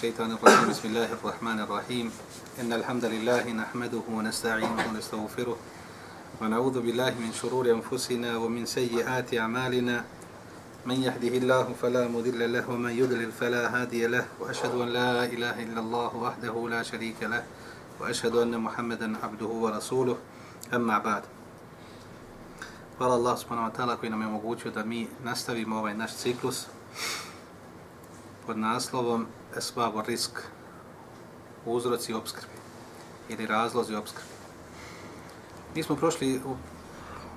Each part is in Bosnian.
الشيطان الرجيم. بسم الله الرحمن الرحيم. إن الحمد لله نحمده ونستعينه ونستغفره ونعوذ بالله من شرور أنفسنا ومن سيئات أعمالنا. من يهده الله فلا مضل له ومن يضلل فلا هادي له. وأشهد أن لا إله إلا الله وحده لا شريك له. وأشهد أن محمدا عبده ورسوله. أما بعد. Hvala Allah subhanahu wa ta'ala koji nam je omogućio da mi ciklus. Pod naslovom Esbabu risk uzroci obskrbe ili razlozi obskrbe. Mi smo prošli u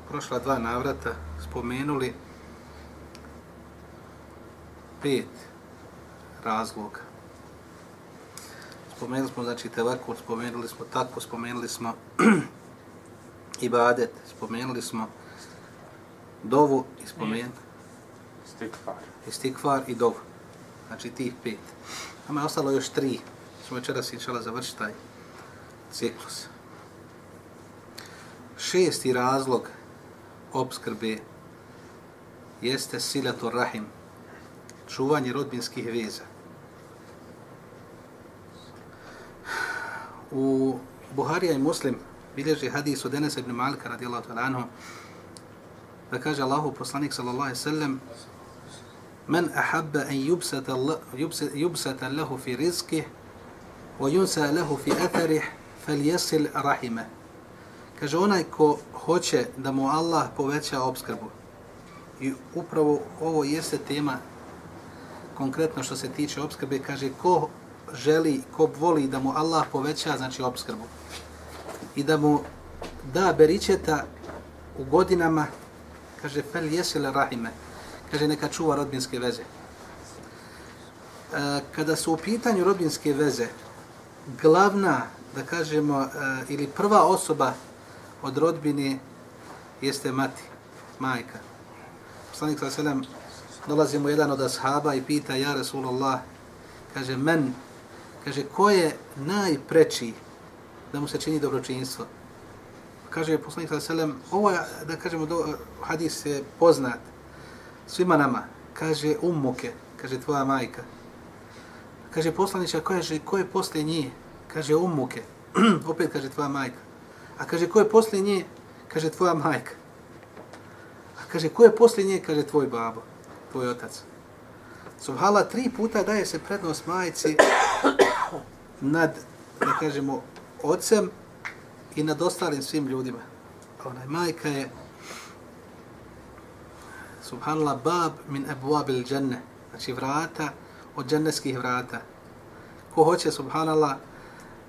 prošla dva navrata spomenuli pet razloga. Spomenuli smo znači tevakul, spomenuli smo tako, spomenuli smo ibadet, spomenuli smo dovu i spomen... Stikfar. Istikvar i dovu. Znači tih pet. Nama je ostalo još tri. Smo večeras inšala završiti taj ciklus. Šesti razlog obskrbe jeste silator rahim, čuvanje rodbinskih veza. U Buharija i Muslim bilježi hadis od Enes ibn Malika radijallahu ta'ala anhu da kaže Allahu poslanik sallallahu alejhi ve sellem men ahabba an yubsata yubsata lahu fi rizqihi wa yunsa lahu fi atharih falyasil rahimah kaže onaj ko hoće da mu Allah poveća obskrbu i upravo ovo jeste tema konkretno što se tiče obskrbe kaže ko želi, ko voli da mu Allah poveća znači obskrbu i da mu da beričeta u godinama kaže fel jesile rahime, kaže neka čuva rodbinske veze. E, kada su u pitanju rodbinske veze, glavna, da kažemo, e, ili prva osoba od rodbine jeste mati, majka. Poslanik sa selam dolazi mu jedan od ashaba i pita, ja Rasulullah, kaže, men, kaže, ko je najpreči da mu se čini dobročinstvo? kaže poslanik sallallahu alejhi ve sellem ovo je da kažemo do, hadis je poznat svima nama. Kaže ummuke kaže tvoja majka. Kaže poslanića, ko je ko je posle nje? Kaže ummuke. Opet kaže tvoja majka. A kaže ko je posle nje? Kaže tvoja majka. A kaže ko je posle nje? Kaže tvoj babo tvoj otac. Subhala tri puta daje se prednost majci nad, da kažemo, ocem i nad ostalim svim ljudima. Onaj majka je subhanallah bab min abuabil dženne, znači vrata od dženneskih vrata. Ko hoće subhanallah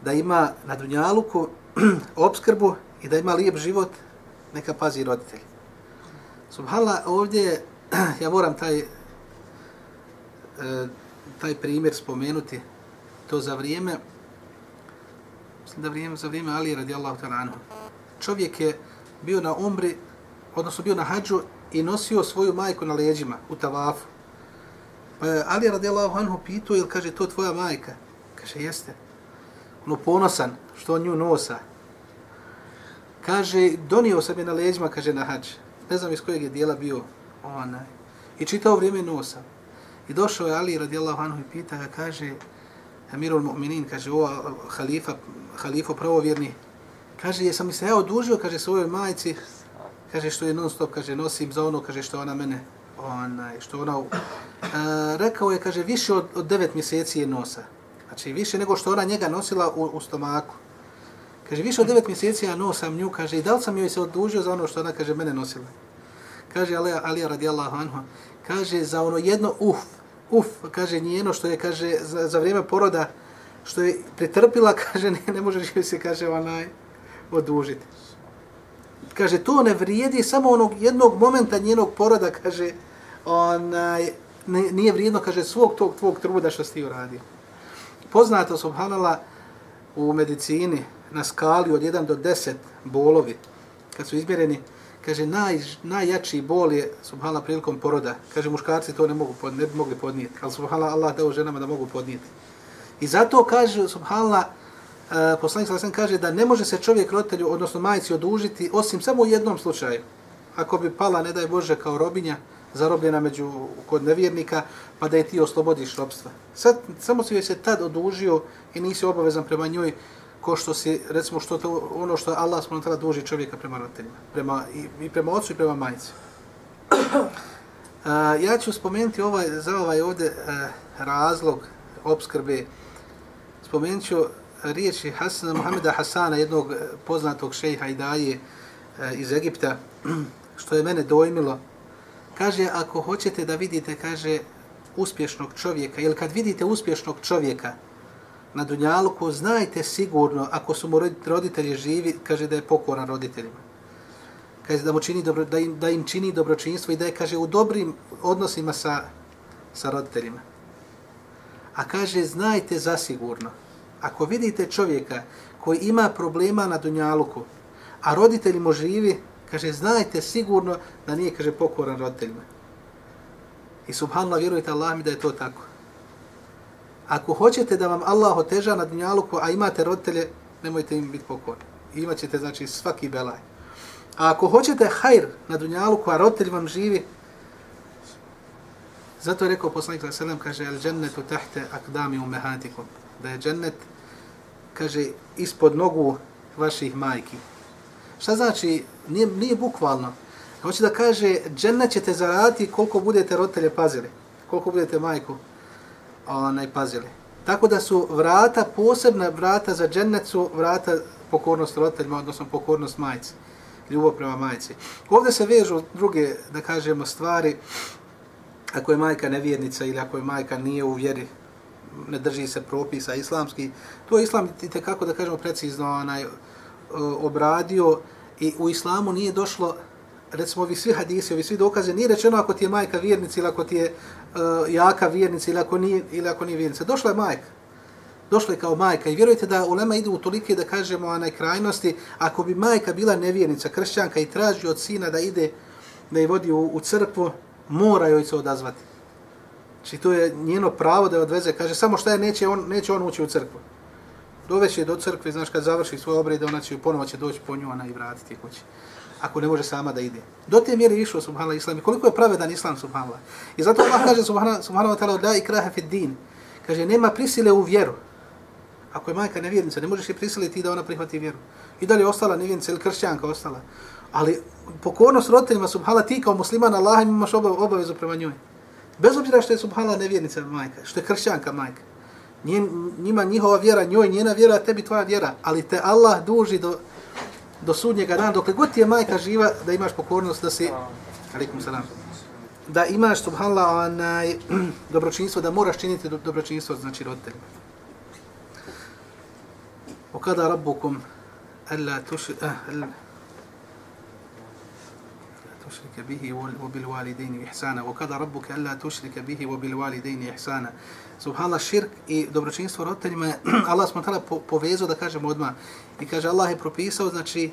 da ima na dunjaluku obskrbu i da ima lijep život, neka pazi roditelj. Subhanallah ovdje ja moram taj e, taj primjer spomenuti to za vrijeme mislim da vrijeme, za vrijeme Ali radijallahu ta'ala anhu. Čovjek je bio na umri, odnosno bio na hađu i nosio svoju majku na leđima u tavafu. Pa je Ali radijallahu anhu pitao, ili kaže, to tvoja majka? Kaže, jeste. Ono ponosan, što on nju nosa. Kaže, donio sam je na leđima, kaže, na hađ. Ne znam iz kojeg je dijela bio onaj. I čitao vrijeme nosa. I došao je Ali radijallahu anhu i pita ga, kaže, Amirul Mu'minin, kaže, o halifa, halifo pravovjerni, kaže, jesam mi se ja odužio, kaže, svojoj majici, kaže, što je non stop, kaže, nosim za ono, kaže, što ona mene, onaj, što ona, uh, rekao je, kaže, više od, od devet mjeseci je nosa. Znači, više nego što ona njega nosila u, u stomaku. Kaže, više od devet mjeseci ja nosam nju, kaže, i da li sam joj se odužio za ono što ona, kaže, mene nosila? Kaže, Ali, Ali radijallahu anhu, kaže, za ono jedno uf, uf, kaže, njeno što je, kaže, za, za vrijeme poroda, što je pretrpila, kaže, ne, ne može se, kaže, onaj, odužiti. Kaže, to ne vrijedi samo onog jednog momenta njenog poroda, kaže, onaj, nije vrijedno, kaže, svog tog tvog truda što si ti uradio. Poznato, subhanala, u medicini, na skali od 1 do 10 bolovi, kad su izmjereni, kaže, naj, najjači bol je, subhala, prilikom poroda. Kaže, muškarci to ne mogu ne bi mogli podnijeti, ali subhala, Allah dao ženama da mogu podnijeti. I zato kaže, subhala, uh, poslanik sam kaže da ne može se čovjek roditelju, odnosno majici, odužiti, osim samo u jednom slučaju. Ako bi pala, ne daj Bože, kao robinja, zarobljena među, kod nevjernika, pa da je ti oslobodiš robstva. Sad, samo si joj se tad odužio i nisi obavezan prema njoj, ko što si, recimo, što to, ono što Allah smo tada duži čovjeka prema roditeljima, prema, i, i prema ocu i prema majci. Uh, e, ja ću spomenuti ovaj, za ovaj ovdje uh, razlog obskrbe. Spomenut ću riječi Hasan, Muhameda Hasana, jednog eh, poznatog šejha i daje eh, iz Egipta, što je mene dojmilo. Kaže, ako hoćete da vidite, kaže, uspješnog čovjeka, ili kad vidite uspješnog čovjeka na Dunjaluku, znajte sigurno, ako su mu roditelji živi, kaže da je pokoran roditeljima kaže da mu čini dobro, da im, da im čini dobročinstvo i da je kaže u dobrim odnosima sa sa roditeljima. A kaže znajte zasigurno ako vidite čovjeka koji ima problema na dunjaluku, a roditelji mu živi, kaže znajte sigurno da nije kaže pokoran roditeljima. I subhanallah vjerujte Allah mi da je to tako. Ako hoćete da vam Allah oteža na dunjaluku, a imate roditelje, nemojte im biti pokorni. Imaćete znači svaki belaj. A ako hoćete hajr na Dunjaluku, a roditelj vam živi, zato je rekao poslanik sallallahu alejhi ve sellem kaže, al džennetu tahte akdami ummahatikum. Da je džennet, kaže, ispod nogu vaših majki. Šta znači? Nije, nije bukvalno. Hoće da kaže, džennet ćete zaraditi koliko budete roditelje pazili. Koliko budete majku onaj, pazili. Tako da su vrata, posebna vrata za džennet su vrata pokornost roditeljima, odnosno pokornost majci ljubav prema majci. Ovdje se vežu druge, da kažemo, stvari, ako je majka nevjernica ili ako je majka nije u vjeri, ne drži se propisa islamski, to je islam te kako da kažemo precizno onaj, e, obradio i u islamu nije došlo recimo ovi svi hadisi, ovi svi dokaze, nije rečeno ako ti je majka vjernica ili ako ti je uh, jaka vjernica ili ako nije, ili ako nije vjernica. Došla je majka došla je kao majka i vjerujte da ulema ide u tolike da kažemo onaj krajnosti, ako bi majka bila nevjernica, kršćanka i traži od sina da ide, da je vodi u, u crkvu, mora joj se odazvati. Znači to je njeno pravo da je odveze, kaže samo šta je, neće on, neće on ući u crkvu. Doveće do crkve, znaš, kad završi svoje obrede, ona će ponovo će doći po nju, ona i vratiti kući. Ako ne može sama da ide. Do te mjere išao subhanallah islam. koliko je pravedan islam subhanallah. I zato Allah kaže subhanallah, subhanallah ta'ala, da i kraha fid din. Kaže, nema prisile u vjeru. Ako je majka nevjernica, ne možeš je prisiliti da ona prihvati vjeru. I da li je ostala nevjernica ili kršćanka ostala. Ali pokornost roditeljima, subhanallah, ti kao musliman Allah imaš obavezu prema njoj. Bez obzira što je subhala nevjernica majka, što je kršćanka majka. Nije, njima njihova vjera, njoj njena vjera, tebi tvoja vjera. Ali te Allah duži do, do sudnjega dana, dokle god ti je majka živa, da imaš pokornost, da si... Alikum salam. Da imaš, subhanallah, onaj, dobročinstvo, da moraš činiti do, dobročinstvo, znači roditeljima. O kada rabbukum, alla tuši, eh, ah, تشرك به وبالوالدين إحسانا وقضى ربك ألا تشرك به وبالوالدين إحسانا سبحان الله الشرك i dobročinstvo roditeljima Allah smo tada povezao da kažemo odmah i kaže Allah je propisao znači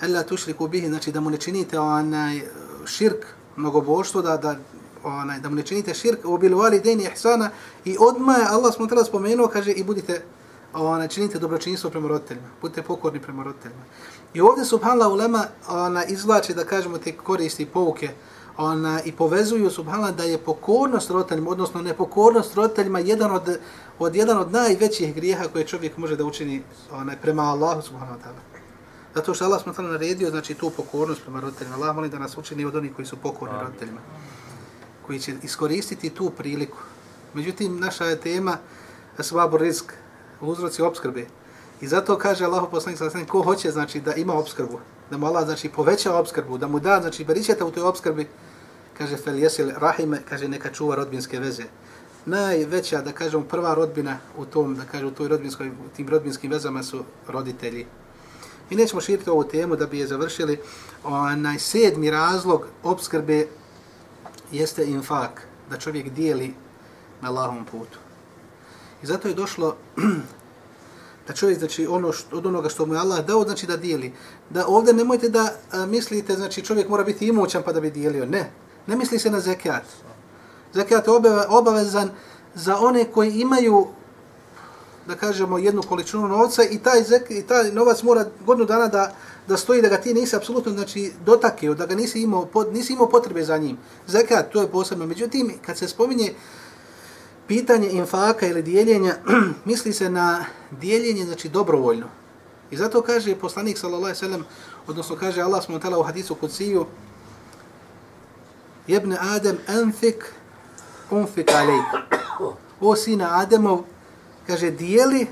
alla tushriku bihi znači da mu ne činite onaj širk mnogoboštvo da da onaj da mu ne činite širk u bil walidaini ihsana i odmah Allah smo tada spomenuo kaže i budite ona, činite dobročinstvo prema roditeljima, budite pokorni prema roditeljima. I ovdje subhanallah ulema ona, izvlače, da kažemo, te koristi pouke ona, i povezuju subhanallah da je pokornost roditeljima, odnosno nepokornost roditeljima jedan od, od, jedan od najvećih grijeha koje čovjek može da učini ona, prema Allahu subhanahu wa ta'ala. Zato što Allah smo tamo naredio, znači tu pokornost prema roditeljima. Allah moli da nas učini od onih koji su pokorni roditeljima, koji će iskoristiti tu priliku. Međutim, naša je tema svabu risk, uzroci obskrbe. I zato kaže Allah poslanik sa ko hoće znači da ima obskrbu, da mu Allah znači poveća obskrbu, da mu da znači beričeta u toj obskrbi, kaže fel jesil rahime, kaže neka čuva rodbinske veze. Najveća, da kažemo, prva rodbina u tom, da kažem, u toj rodbinskoj, u tim rodbinskim vezama su roditelji. Mi nećemo širiti ovu temu da bi je završili. Onaj sedmi razlog obskrbe jeste infak, da čovjek dijeli na lahom putu. I zato je došlo da čovjek, znači, ono što, od onoga što mu je Allah dao, znači da dijeli. Da ovdje nemojte da a, mislite, znači, čovjek mora biti imućan pa da bi dijelio. Ne. Ne misli se na zekat. Zekat je obavezan za one koji imaju, da kažemo, jednu količinu novca i taj, zek, i taj novac mora godinu dana da, da stoji da ga ti nisi apsolutno znači, dotakio, da ga nisi imao, pod, nisi imao potrebe za njim. Zekat, to je posebno. Međutim, kad se spominje pitanje infaka ili dijeljenja, misli se na dijeljenje, znači dobrovoljno. I zato kaže poslanik sallallahu alejhi ve sellem, odnosno kaže Allah smo tela u hadisu kudsiju, "Ibn Adem anfik unfik alejk. O sina Ademov, kaže dijeli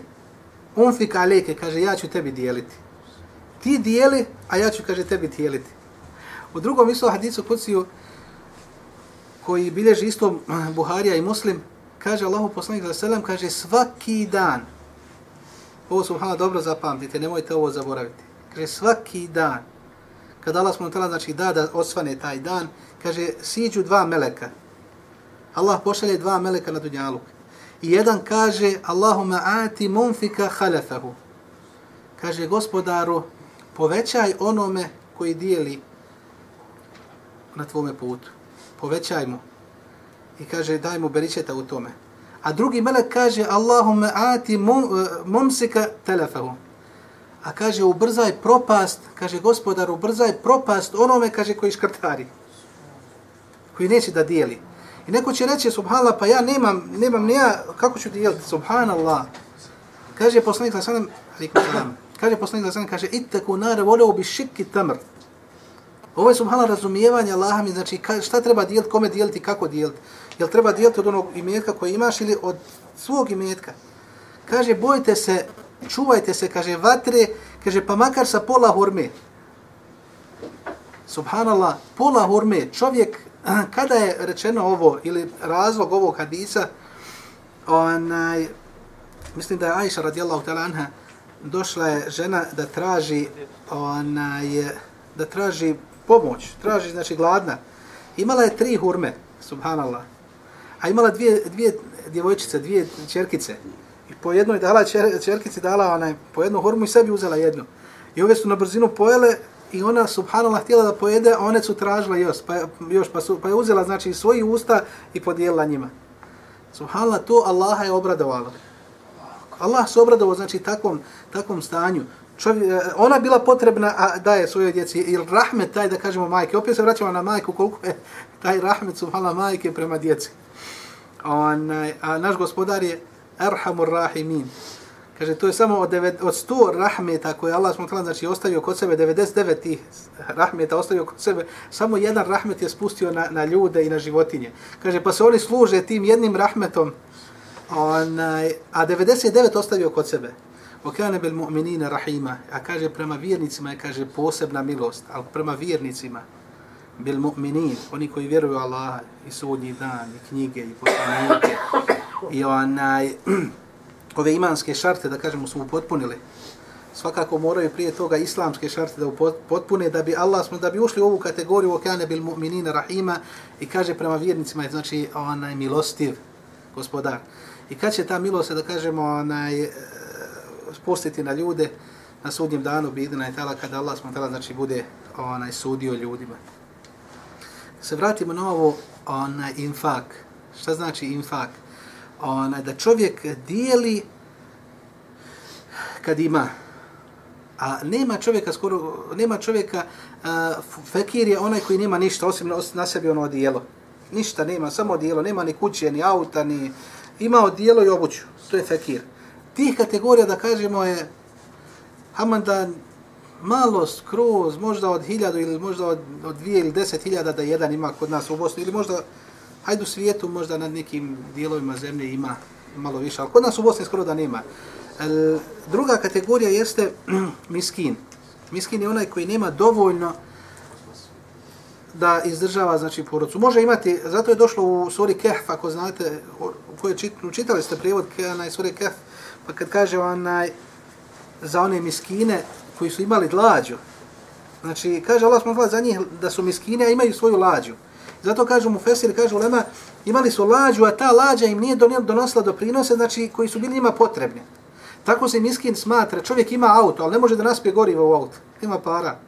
unfik alejke, kaže ja ću tebi dijeliti. Ti dijeli, a ja ću, kaže, tebi dijeliti. U drugom isto hadisu kudsiju, koji bilježi isto Buharija i Muslim, kaže Allahu poslanik sallallahu alejhi ve sellem, kaže svaki dan, Ovo subhana dobro zapamtite, nemojte ovo zaboraviti. Kaže svaki dan, kada Allah smo tela, znači da da osvane taj dan, kaže siđu dva meleka. Allah pošalje dva meleka na dunjaluk. I jedan kaže Allahumma ati munfika halefahu. Kaže gospodaru, povećaj onome koji dijeli na tvome putu. Povećaj mu. I kaže daj mu beričeta u tome. A drugi melek kaže Allahumma ati mumsika e, telefahu. A kaže ubrzaj propast, kaže gospodar ubrzaj propast onome kaže koji škrtari. Koji neće da dijeli. I neko će reći subhanallah pa ja nemam, nemam ni ja, kako ću dijeliti subhanallah. Kaže poslanik sa sanem, kaže poslanik sa sanem, kaže ittaku nare voleo bi šikki tamr. Ovo je subhanallah razumijevanje Allaha mi, znači šta treba dijeliti, kome dijeliti, kako dijeliti. Jel treba dijeliti od onog imetka koji imaš ili od svog imetka? Kaže, bojte se, čuvajte se, kaže, vatre, kaže, pa makar sa pola hurme. Subhanallah, pola hurme. Čovjek, kada je rečeno ovo, ili razlog ovog hadisa, onaj, mislim da je Aisha radijallahu ta'la anha, došla je žena da traži, onaj, da traži pomoć, traži, znači, gladna. Imala je tri hurme, subhanallah a imala dvije, dvije djevojčice, dvije čerkice. I po jednoj dala čer, čerkici, dala onaj, po jednu hurmu i sebi uzela jednu. I ove su na brzinu pojele i ona subhanallah htjela da pojede, a one su tražile još, pa, još, pa, su, pa je uzela znači svoji usta i podijelila njima. Subhanallah, to Allaha je obradovalo. Allah se obradovao znači takvom, takvom stanju. Čovjek, e, ona bila potrebna a daje svojoj djeci ili rahmet taj da kažemo majke. Opet se vraćamo na majku koliko je taj rahmet subhala, majke prema djeci onaj, a naš gospodar je Erhamur Rahimin. Kaže, to je samo od, devet, od 100 rahmeta koje Allah smo tala, znači ostavio kod sebe, 99 tih rahmeta ostavio kod sebe, samo jedan rahmet je spustio na, na ljude i na životinje. Kaže, pa se oni služe tim jednim rahmetom, onaj, a 99 ostavio kod sebe. وكان بالمؤمنين رحيما. A kaže, prema vjernicima je, kaže, posebna milost, ali prema vjernicima, bil mu'minin, oni koji vjeruju Allaha i sudnji dan, i knjige, i poslanike, i onaj, ove imanske šarte, da kažemo, su upotpunili. Svakako moraju prije toga islamske šarte da upotpune, da bi Allah, smo, da bi ušli u ovu kategoriju okane bil mu'minin rahima i kaže prema vjernicima, znači onaj milostiv gospodar. I kad će ta milost, da kažemo, onaj, spustiti na ljude, na sudnjem danu bi idena i tala kada Allah smo tala, znači bude onaj sudio ljudima se vratimo na ovo onaj infak. Šta znači infak? Onaj, da čovjek dijeli kad ima. A nema čovjeka skoro, nema čovjeka, a, fekir je onaj koji nema ništa, osim na sebi ono odijelo. Ništa nema, samo odijelo, nema ni kuće, ni auta, ni... Ima odijelo i obuću, to je fekir. Tih kategorija, da kažemo, je Hamanda malo skroz, možda od hiljadu ili možda od, od dvije ili deset hiljada da jedan ima kod nas u Bosni ili možda, hajde u svijetu, možda na nekim dijelovima zemlje ima malo više, ali kod nas u Bosni skoro da nema. El, druga kategorija jeste miskin. Miskin je onaj koji nema dovoljno da izdržava znači porodcu. Može imati, zato je došlo u suri Kehf, ako znate, u kojoj čit, čitali ste prijevod na suri Kehf, pa kad kaže onaj, za one miskine, koji su imali lađu. Znači, kaže Allah smo za njih da su miskine, a imaju svoju lađu. Zato kažu mu Fesir, kažu Lema, imali su lađu, a ta lađa im nije donosila do prinose, znači koji su bili njima potrebni. Tako se miskin smatra, čovjek ima auto, ali ne može da naspije gorivo u auto. Ima para.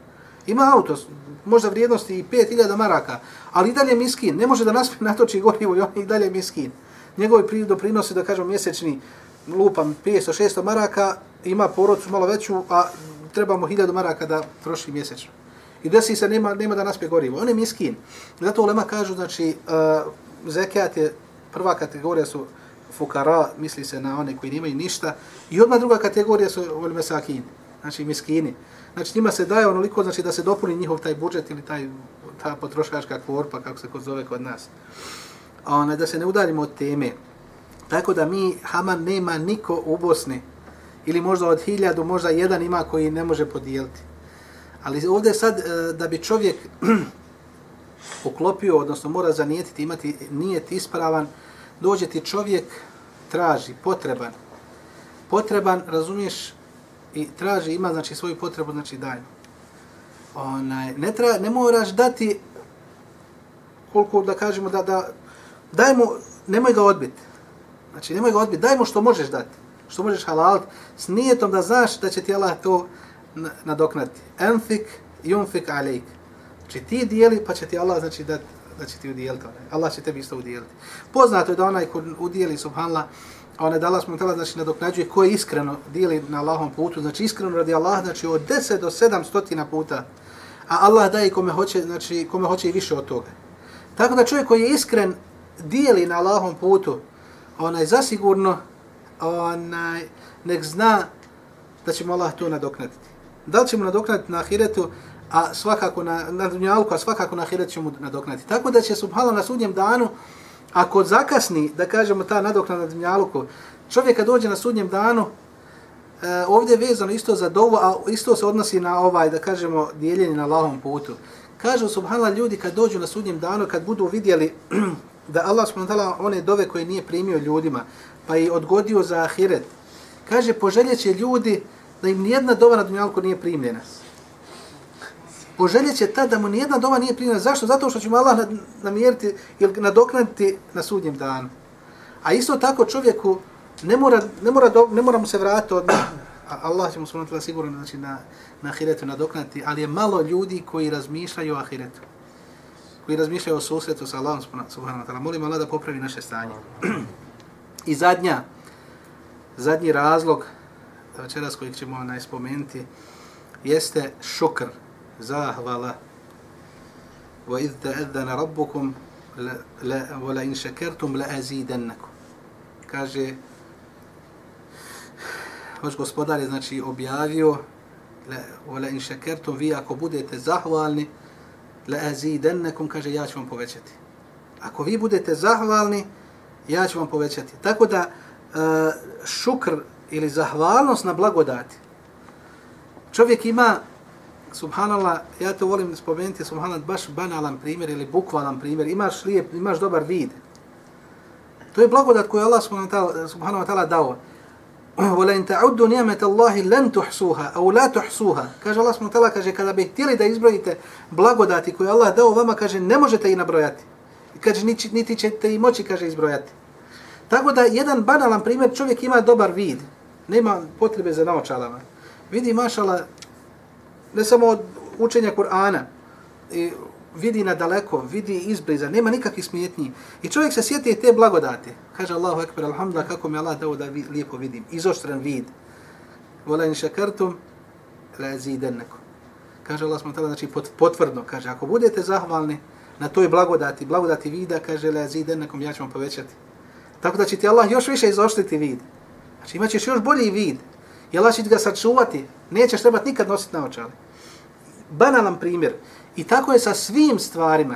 Ima auto, možda vrijednosti i 5000 maraka, ali i dalje miskin, ne može da naspi natoči gorivo i on i dalje miskin. Njegovi doprinosi, da kažem, mjesečni lupam 500-600 maraka, ima porodcu malo veću, a trebamo 1000 maraka da troši mjesečno. I desi se, nema, nema da naspje gorivo. On je miskin. Zato ulema kažu, znači, uh, zekat je, prva kategorija su fukara, misli se na one koji nemaju ništa. I odmah druga kategorija su ulema sakin, znači miskini. Znači njima se daje onoliko, znači da se dopuni njihov taj budžet ili taj, ta potrošačka korpa, kako se kod zove kod nas. Ona da se ne udaljimo od teme. Tako da mi, Haman nema niko u Bosni, ili možda od hiljadu, možda jedan ima koji ne može podijeliti. Ali ovdje sad, e, da bi čovjek uklopio, odnosno mora zanijetiti, imati nijet ispravan, dođe ti čovjek, traži, potreban. Potreban, razumiješ, i traži, ima znači svoju potrebu, znači daj. Onaj, ne, tra, ne moraš dati koliko da kažemo da, da daj mu, nemoj ga odbiti. Znači nemoj ga odbiti, daj mu što možeš dati. Što možeš halal s nijetom da znaš da će ti Allah to nadoknati. Enfik, yunfik alejk. Znači ti dijeli pa će ti Allah znači da, da će ti udijeliti. Allah će tebi isto udijeliti. Poznato je da onaj ko udijeli subhanallah ona dala smo tela znači nadoknađuje ko je iskreno dijeli na Allahom putu, znači iskreno radi Allah, znači od 10 do 700 puta. A Allah daje kome hoće, znači kome hoće i više od toga. Tako da čovjek koji je iskren dijeli na Allahom putu, onaj zasigurno onaj nek zna da će mu Allah to nadoknaditi. Da li će mu nadoknaditi na ahiretu, a svakako na, na dunjalku, a svakako na ahiretu će mu nadoknaditi. Tako da će subhala na sudnjem danu, Ako zakasni, da kažemo, ta nadoknada dunjaluku, čovjek kad dođe na sudnjem danu, e, ovdje je vezano isto za dovu, a isto se odnosi na ovaj, da kažemo, dijeljenje na lahom putu. Kažu, subhanallah, ljudi kad dođu na sudnjem danu, kad budu vidjeli da Allah subhanallah one dove koje nije primio ljudima, pa i odgodio za ahiret, kaže, poželjeće ljudi da im nijedna dova na dunjalku nije primljena poželjet će tad da mu nijedna dova nije primljena. Zašto? Zato što će mu Allah namjeriti ili nadoknaditi na sudnjem danu. A isto tako čovjeku ne mora, ne mora, do, ne mora mu se vratiti od a Allah će mu se sigurno znači, na, na ahiretu nadoknati, ali je malo ljudi koji razmišljaju o ahiretu. Koji razmišljaju o susretu sa Allahom subhanahu wa ta'ala. Molim Allah da popravi naše stanje. I zadnja, zadnji razlog večeras kojeg ćemo najspomenuti jeste šukr zahvala. Wa idh ta'adhana rabbukum la wa la in shakartum la azidannakum. Kaže Vaš gospodar je znači objavio la wa la in shakartum vi ako budete zahvalni la azidannakum kaže ja ću vam povećati. Ako vi budete zahvalni ja ću vam povećati. Tako da e, šukr ili zahvalnost na blagodati čovjek ima subhanallah, ja to volim spomenuti, subhanallah, baš banalan primjer ili bukvalan primjer, imaš lijep, imaš dobar vid. To je blagodat koju Allah subhanahu wa ta'ala dao. Wala in ta'uddu ni'mat Allahi lan tuhsuha aw la tuhsuha. Kaže Allah subhanahu wa ta'ala kaže kada bi htjeli da izbrojite blagodati koje Allah dao vama kaže ne možete ih nabrojati. Kaže niti, niti ćete i moći kaže izbrojati. Tako da jedan banalan primjer čovjek ima dobar vid. Nema potrebe za naočalama. Vidi mašala ne samo od učenja Kur'ana, i vidi na daleko, vidi izbliza, nema nikakvih smjetnji. I čovjek se sjeti te blagodate. Kaže Allahu ekber, alhamdulillah, kako mi Allah dao da vi, lijepo vidim. Izoštren vid. Vola in šakartum, la zidenneku. Kaže Allah smo znači potvrdno, kaže, ako budete zahvalni na toj blagodati, blagodati vida, kaže, la zidennekom, ja ću vam povećati. Tako da će ti Allah još više izoštriti vid. Znači imat ćeš još bolji vid. I Allah će ga sačuvati. Nećeš trebati nikad nositi na očale. Banalan primjer. I tako je sa svim stvarima.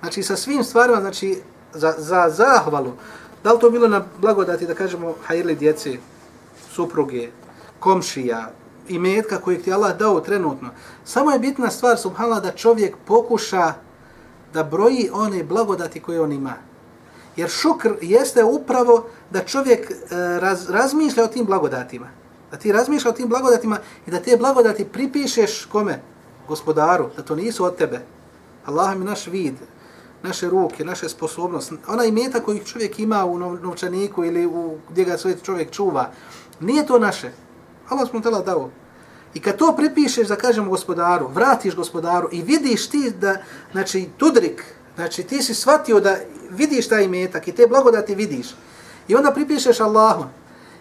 Znači sa svim stvarima, znači za, za zahvalu. Da li to bilo na blagodati da kažemo hajirli djece, supruge, komšija, i metka kojeg ti Allah dao trenutno. Samo je bitna stvar, subhanallah, da čovjek pokuša da broji one blagodati koje on ima. Jer šukr jeste upravo da čovjek e, raz, razmišlja o tim blagodatima. Da ti razmišlja o tim blagodatima i da te blagodati pripišeš kome? Gospodaru, da to nisu od tebe. Allah mi naš vid, naše ruke, naše sposobnost, ona imeta koju čovjek ima u novčaniku ili u gdje ga svoj čovjek čuva, nije to naše. Allah smo tela dao. I kad to pripišeš, da kažemo gospodaru, vratiš gospodaru i vidiš ti da, znači, tudrik, znači ti si shvatio da vidiš taj metak i te blagodati vidiš. I onda pripišeš Allahu.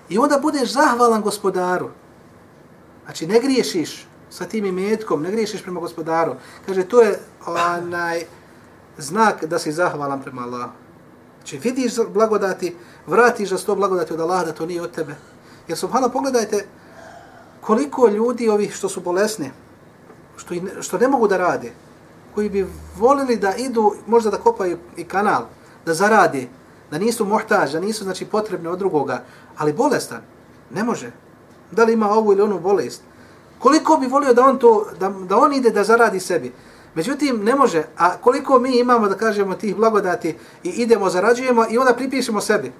I onda budeš zahvalan gospodaru. Znači, ne griješiš sa tim imetkom, ne griješiš prema gospodaru. Kaže, to je onaj znak da si zahvalan prema Allahu. Znači, vidiš blagodati, vratiš za sto blagodati od Allaha da to nije od tebe. Jer subhano, pogledajte koliko ljudi ovih što su bolesni, što, i, što ne mogu da rade, koji bi volili da idu, možda da kopaju i kanal, da zarade, da nisu mohtaž, da nisu znači, potrebni od drugoga, ali bolestan, ne može. Da li ima ovu ili onu bolest? Koliko bi volio da on to, da, da on ide da zaradi sebi? Međutim, ne može. A koliko mi imamo, da kažemo, tih blagodati i idemo, zarađujemo i onda pripišemo sebi.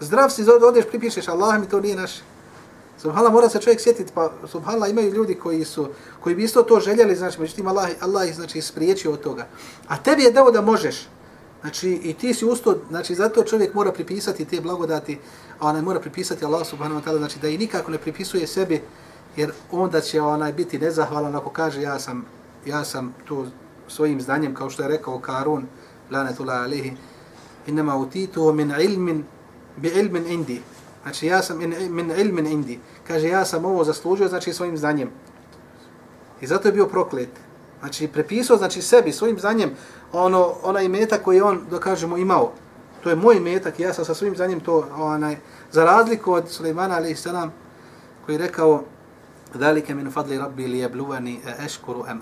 Zdrav si, odeš, pripišeš, Allah mi to nije naše. Subhanallah, mora se čovjek sjetiti, pa subhanallah, imaju ljudi koji su, koji bi isto to željeli, znači, međutim, Allah, Allah ih, znači, spriječio od toga. A tebi je dao da možeš. Znači, i ti si usto, znači, zato čovjek mora pripisati te blagodati, a onaj mora pripisati Allah subhanahu wa ta'ala, znači, da i nikako ne pripisuje sebi, jer onda će onaj biti nezahvalan ako kaže ja sam, ja sam tu svojim znanjem, kao što je rekao Karun, lanetullah alihi, inma utitu min ilmin bi ilmin indi. Znači, ja sam min, min ilmin indi. Kaže, ja sam ovo zaslužio, znači, svojim znanjem. I zato je bio proklet. Znači, prepisao, znači, sebi, svojim znanjem, ono, onaj metak koji on, da kažemo, imao. To je moj metak ja sam sa svojim znanjem to, onaj, za razliku od Sulejmana ali koji je rekao, dalika min fadli rabbi li yabluwani ashkuru eškuru em.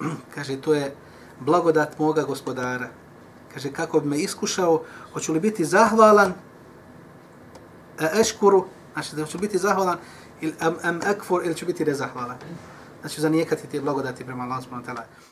Kaže, to je blagodat moga gospodara. Kaže, kako bi me iskušao, hoću li biti zahvalan e eškuru, znači da ću biti zahvalan ili am, am ekfur, ili ću biti nezahvalan. Znači, zanijekati te blagodati prema Allah subhanahu wa ta'ala.